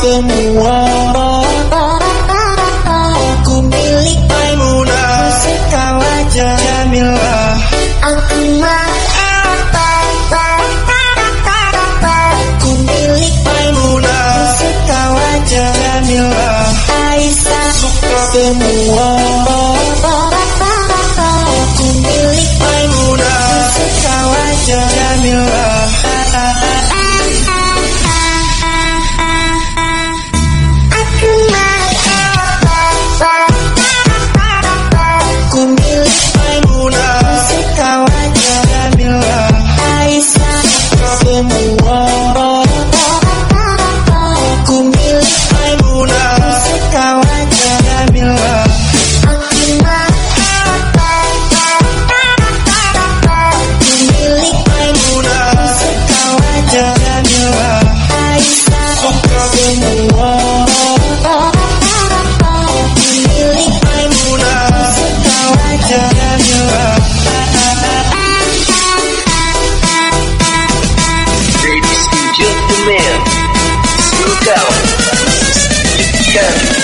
semua. Aku milik Maimuna Musika wajah Jamila Aku mah Aku milik Maimuna Musika wajah Jamila Aisyah Suka semua. Yeah.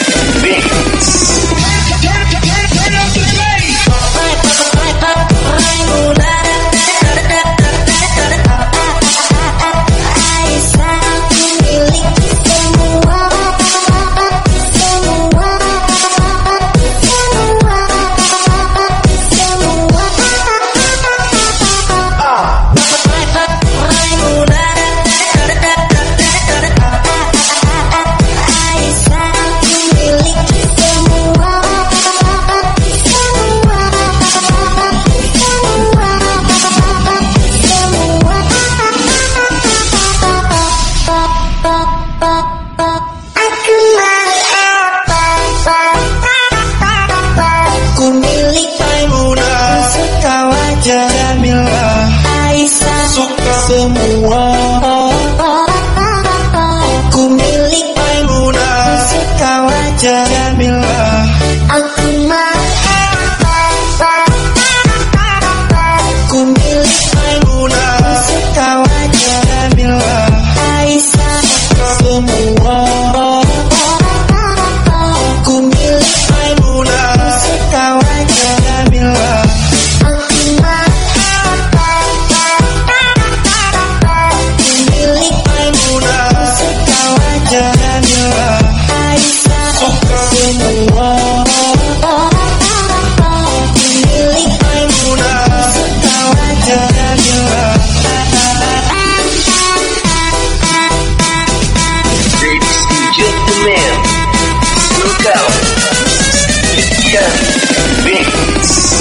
Yourself. yeah, beats.